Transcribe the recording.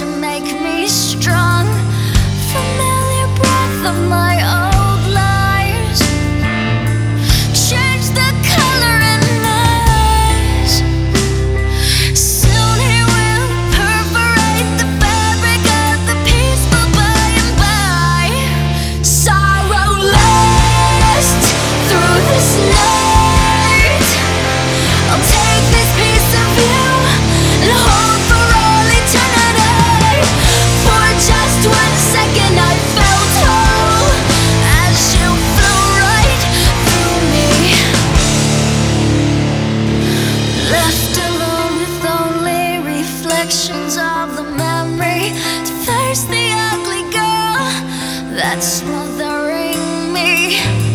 to make me strong. Familiar breath of my own. reflections of the memory to face the ugly girl that's smothering me.